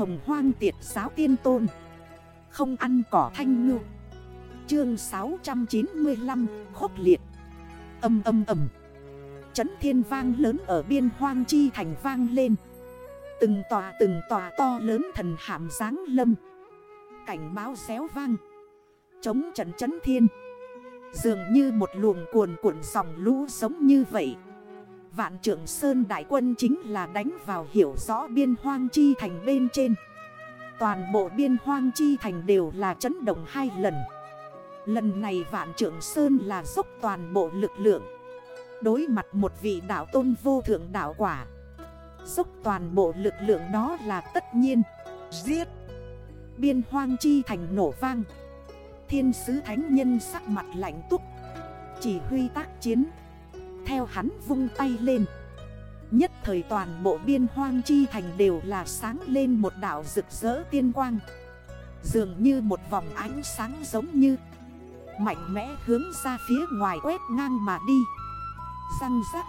hồng hoang tiệt giáo tiên tôn. Không ăn cỏ thanh ngư. Chương 695 khốc liệt. Âm âm âm Chấn thiên vang lớn ở biên hoang chi thành vang lên. Từng tòa từng tòa to lớn thần hàm giáng lâm. Cảnh báo xéo vang. Chống trận chấn thiên. Dường như một luồng cuồn cuộn dòng lũ sống như vậy. Vạn trưởng Sơn Đại quân chính là đánh vào hiểu rõ biên hoang chi thành bên trên. Toàn bộ biên hoang chi thành đều là chấn động hai lần. Lần này Vạn trưởng Sơn là dốc toàn bộ lực lượng. Đối mặt một vị đảo tôn vô thượng đảo quả. Dốc toàn bộ lực lượng đó là tất nhiên. Giết! Biên hoang chi thành nổ vang. Thiên sứ thánh nhân sắc mặt lạnh túc. Chỉ huy tác chiến. Theo hắn vung tay lên. Nhất thời toàn bộ biên hoang chi thành đều là sáng lên một đảo rực rỡ tiên quang. Dường như một vòng ánh sáng giống như Mạnh mẽ hướng ra phía ngoài quét ngang mà đi. Răng rắc,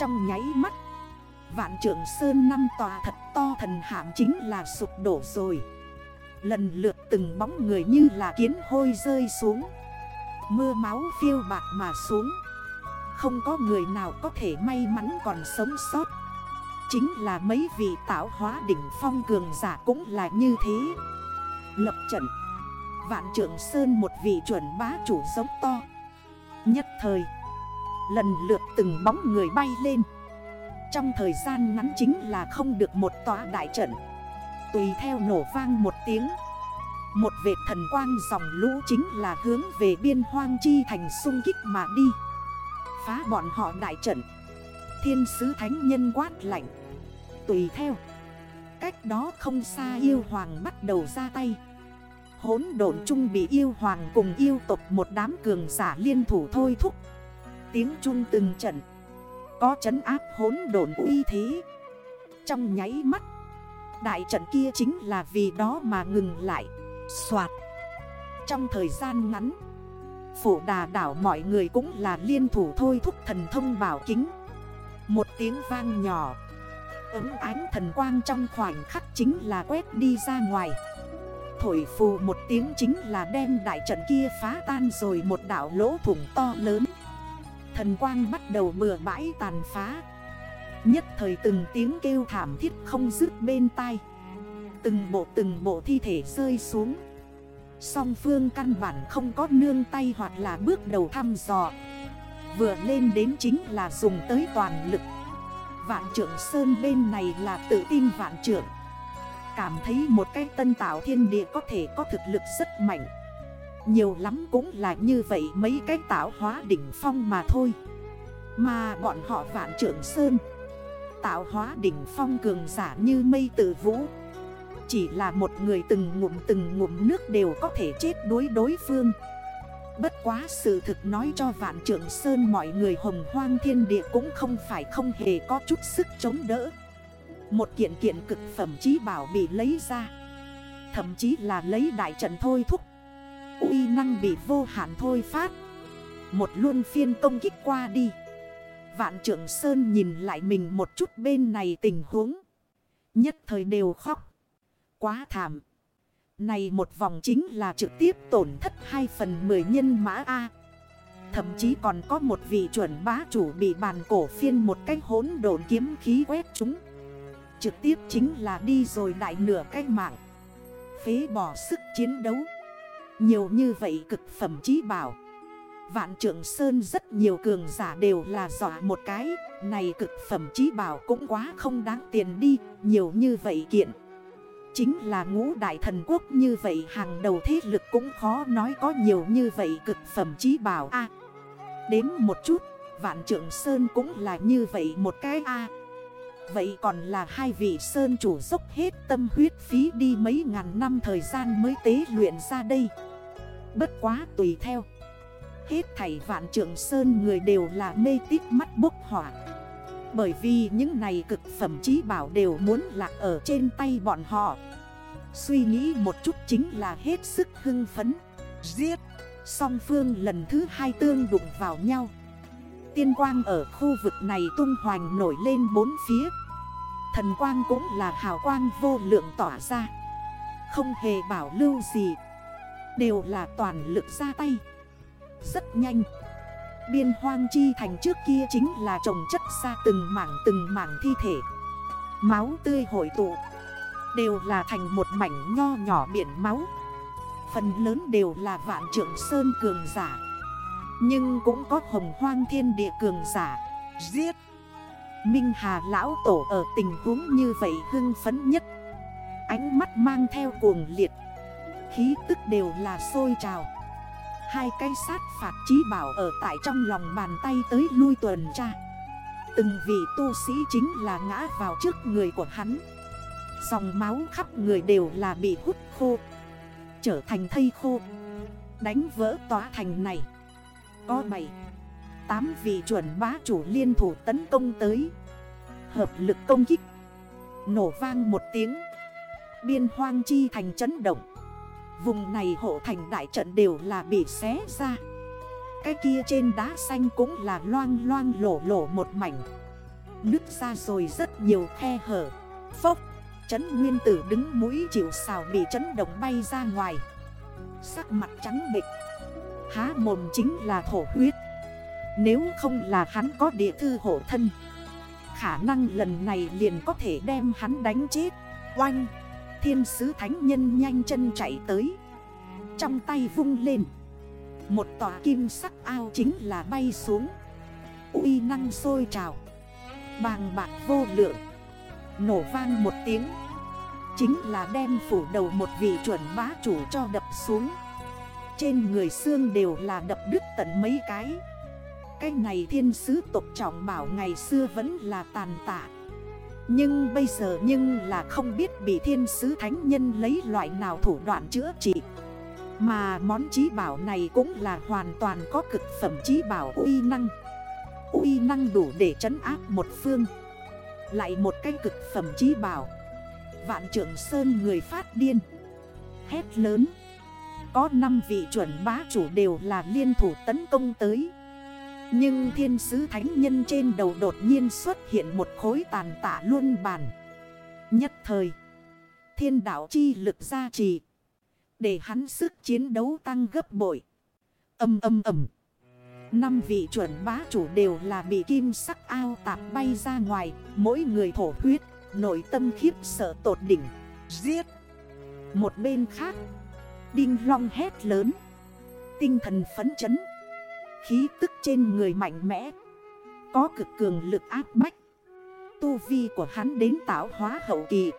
Trong nháy mắt, Vạn trưởng sơn năm tòa thật to thần hạm chính là sụp đổ rồi. Lần lượt từng bóng người như là kiến hôi rơi xuống. Mưa máu phiêu bạc mà xuống. Không có người nào có thể may mắn còn sống sót. Chính là mấy vị tạo hóa đỉnh phong cường giả cũng là như thế. Lập trận. Vạn trưởng sơn một vị chuẩn bá chủ giống to. Nhất thời, Lần lượt từng bóng người bay lên. Trong thời gian ngắn chính là không được một tòa đại trận. Tùy theo nổ vang một tiếng, Một vệt thần quang dòng lũ chính là hướng về biên hoang chi thành sung kích mà đi. Phá bọn họ đại trận. Thiên sứ thánh nhân quát lạnh. Tùy theo. Cách đó không xa yêu hoàng bắt đầu ra tay. Hốn độn chung bị yêu hoàng cùng yêu tộc một đám cường giả liên thủ thôi thúc. Tiếng chung từng trận. Có chấn áp hốn độn uy thế. Trong nháy mắt, Đại trận kia chính là vì đó mà ngừng lại. Xoạt. Trong thời gian ngắn Phủ đà đảo mọi người cũng là liên thủ thôi thúc thần thông bảo kính. Một tiếng vang nhỏ. Ấm ánh thần quang trong khoảnh khắc chính là quét đi ra ngoài. Thổi phù một tiếng chính là đem đại trận kia phá tan rồi một đảo lỗ thủng to lớn. Thần quang bắt đầu bừa bãi tàn phá. Nhất thời từng tiếng kêu thảm thiết không dứt bên tai. Từng bộ từng bộ thi thể rơi xuống. Song phương căn bản không có nương tay hoặc là bước đầu thăm dò. Vừa lên đến chính là dùng tới toàn lực. Vạn trưởng Sơn bên này là tự tin vạn trưởng. Cảm thấy một cái tân tạo thiên địa có thể có thực lực rất mạnh. Nhiều lắm cũng là như vậy mấy cái tạo hóa đỉnh phong mà thôi. Mà bọn họ vạn trưởng Sơn, Tạo hóa đỉnh phong cường giả như mây tử vũ. Chỉ là một người từng ngụm từng ngụm nước đều có thể chết đối đối phương. Bất quá sự thực nói cho vạn trưởng sơn mọi người hồng hoang thiên địa cũng không phải không hề có chút sức chống đỡ. Một kiện kiện cực phẩm chí bảo bị lấy ra. Thậm chí là lấy đại trận thôi thúc. Uy năng bị vô hạn thôi phát. Một luân phiên công kích qua đi. Vạn trưởng Sơn nhìn lại mình một chút bên này tình huống. Nhất thời đều khóc. Quá thảm. Này một vòng chính là trực tiếp tổn thất 2 phần 10 nhân mã A. Thậm chí còn có một vị chuẩn bá chủ bị bàn cổ phiên một cách hốn đồn kiếm khí quét chúng. Trực tiếp chính là đi rồi đại nửa cách mạng. Phế bỏ sức chiến đấu. Nhiều như vậy cực phẩm chí bảo. Vạn trưởng Sơn rất nhiều cường giả đều là dọa một cái Này cực phẩm chí bảo cũng quá không đáng tiền đi Nhiều như vậy kiện Chính là ngũ đại thần quốc như vậy, hàng đầu thế lực cũng khó nói có nhiều như vậy cực phẩm chí bảo a. Đếm một chút, Vạn trưởng Sơn cũng là như vậy một cái a. Vậy còn là hai vị Sơn chủ dốc hết tâm huyết phí đi mấy ngàn năm thời gian mới tế luyện ra đây. Bất quá tùy theo. Hết thảy vạn trưởng sơn người đều là mê tít mắt bốc hỏa. Bởi vì những này cực phẩm chí bảo đều muốn lạc ở trên tay bọn họ. Suy nghĩ một chút chính là hết sức hưng phấn. Giết! Song phương lần thứ hai tương đụng vào nhau. Tiên quang ở khu vực này tung hoành nổi lên bốn phía. Thần quang cũng là hào quang vô lượng tỏa ra. Không hề bảo lưu gì. Đều là toàn lực ra tay. Rất nhanh. Biên hoang chi thành trước kia chính là trồng chất ra từng mảng từng mảng thi thể. Máu tươi hội tụ Đều là thành một mảnh nho nhỏ biển máu. Phần lớn đều là vạn trưởng sơn cường giả. Nhưng cũng có hồng hoang thiên địa cường giả. Giết! Minh Hà lão tổ ở tình huống như vậy hưng phấn nhất. Ánh mắt mang theo cuồng liệt. Khí tức đều là sôi trào. Hai cây sát phạt trí bảo ở tại trong lòng bàn tay tới lui tuần tra. Từng vị tu sĩ chính là ngã vào trước người của hắn. Dòng máu khắp người đều là bị hút khô. Trở thành thây khô. Đánh vỡ tòa thành này. Có 7 8 vị chuẩn bá chủ liên thủ tấn công tới. Hợp lực công kích. Nổ vang một tiếng. Biên hoang chi thành chấn động. Vùng này hộ thành đại trận đều là bị xé ra. Cái kia trên đá xanh cũng là loang loang lổ lổ một mảnh. Nứt ra rồi rất nhiều khe hở. Phốc Chấn nguyên tử đứng mũi chịu xào bị chấn động bay ra ngoài. Sắc mặt trắng bịch Há mồm chính là thổ huyết. Nếu không là hắn có địa thư hộ thân, Khả năng lần này liền có thể đem hắn đánh chết. Oanh! Thiên sứ thánh nhân nhanh chân chạy tới. Trong tay vung lên. Một tòa kim sắc ao chính là bay xuống. Uy năng sôi trào. Bàng bạc vô lượng. Nổ vang một tiếng. Chính là đem phủ đầu một vị chuẩn bá chủ cho đập xuống. Trên người xương đều là đập đứt tận mấy cái. Cái này thiên sứ tộc trọng bảo ngày xưa vẫn là tàn tạ. Nhưng bây giờ nhưng là không biết bị thiên sứ thánh nhân lấy loại nào thủ đoạn chữa trị. Mà món trí bảo này cũng là hoàn toàn có cực phẩm trí bảo uy năng. Uy năng đủ để trấn áp một phương. Lại một cái cực phẩm trí bảo. Vạn trưởng sơn người phát điên. Hét lớn. Có 5 vị chuẩn bá chủ đều là liên thủ tấn công tới. Nhưng thiên sứ thánh nhân trên đầu đột nhiên xuất hiện một khối tàn tạ luôn bàn. Nhất thời, Thiên đảo chi lực gia trì, Để hắn sức chiến đấu tăng gấp bội. Âm âm ầm Năm vị chuẩn bá chủ đều là bị kim sắc ao tạp bay ra ngoài, Mỗi người thổ huyết, Nội tâm khiếp sợ tột đỉnh. Giết. Một bên khác, Đinh long hét lớn. Tinh thần phấn chấn. Khí tức trên người mạnh mẽ. Có cực cường lực áp bách. Tu vi của hắn đến tạo hóa hậu kỳ.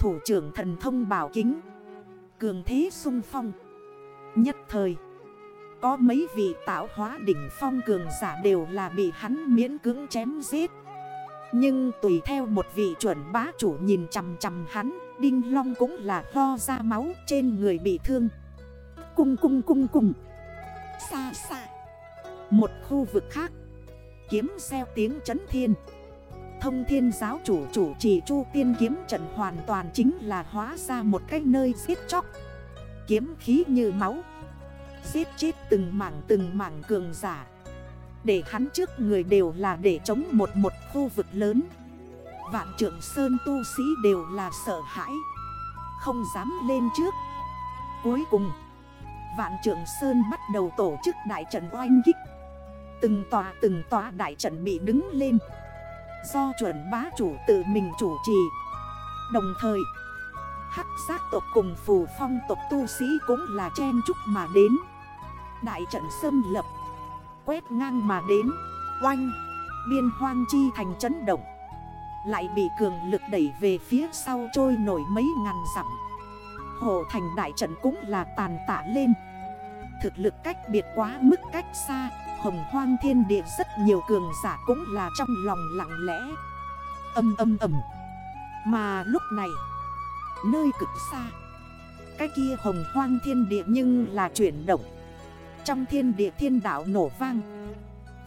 Thủ trưởng thần thông bảo kính. Cường thế sung phong. Nhất thời, Có mấy vị tạo hóa đỉnh phong cường giả đều là bị hắn miễn cưỡng chém giết. Nhưng tùy theo một vị chuẩn bá chủ nhìn chằm chằm hắn, Đinh Long cũng là ho ra máu trên người bị thương. Cung cung cung cung. Xa xa một khu vực khác. Kiếm xeo tiếng chấn thiên. Thông thiên giáo chủ chủ trì chu tiên kiếm trận hoàn toàn chính là hóa ra một cái nơi giết chóc. Kiếm khí như máu. Giết chết từng mảng từng mảng cường giả. Để hắn trước người đều là để chống một một khu vực lớn. Vạn trưởng sơn tu sĩ đều là sợ hãi. Không dám lên trước. Cuối cùng, Vạn trưởng sơn bắt đầu tổ chức đại trận oanh kích. Từng tòa từng tòa đại trận bị đứng lên. Do chuẩn bá chủ tự mình chủ trì. Đồng thời, Hắc sát tộc cùng phù phong tộc tu sĩ cũng là chen chúc mà đến. Đại trận xâm lập, Quét ngang mà đến, Oanh, Biên hoang chi thành chấn động. Lại bị cường lực đẩy về phía sau trôi nổi mấy ngàn dặm. Hồ thành đại trận cũng là tàn tạ lên. Thực lực cách biệt quá mức cách xa. Hồng hoang thiên địa rất nhiều cường giả cũng là trong lòng lặng lẽ. Âm âm âm. Mà lúc này, Nơi cực xa, Cái kia hồng hoang thiên địa nhưng là chuyển động. Trong thiên địa thiên đảo nổ vang,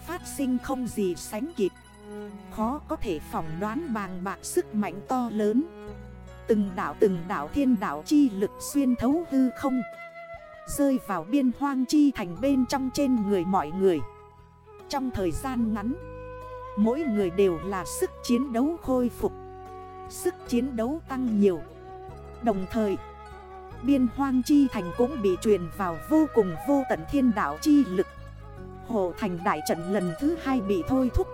Phát sinh không gì sánh kịp. Khó có thể phỏng đoán bàng bạc sức mạnh to lớn. Từng đảo từng đảo thiên đảo chi lực xuyên thấu hư không Rơi vào biên hoang chi thành bên trong trên người mọi người. Trong thời gian ngắn, Mỗi người đều là sức chiến đấu khôi phục, Sức chiến đấu tăng nhiều. Đồng thời, Biên hoang chi thành cũng bị truyền vào vô cùng vô tận thiên đảo chi lực. Hồ thành đại trận lần thứ hai bị thôi thúc,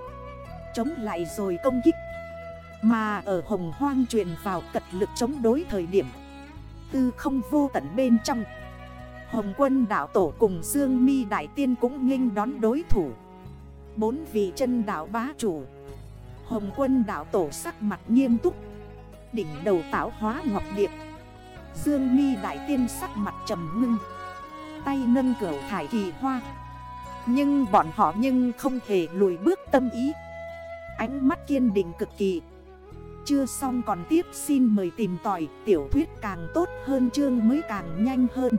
Chống lại rồi công kích. Mà ở hồng hoang truyền vào cật lực chống đối thời điểm, Tư không vô tận bên trong Hồng quân đảo tổ cùng Dương mi Đại Tiên cũng nghênh đón đối thủ. Bốn vị chân đảo bá chủ. Hồng quân đảo tổ sắc mặt nghiêm túc. Đỉnh đầu tạo hóa ngọc điệp. Dương mi Đại Tiên sắc mặt trầm ngưng. Tay nâng cửa thải kỳ hoa. Nhưng bọn họ nhưng không hề lùi bước tâm ý. Ánh mắt kiên định cực kỳ. Chưa xong còn tiếp xin mời tìm tỏi Tiểu thuyết càng tốt hơn chương mới càng nhanh hơn.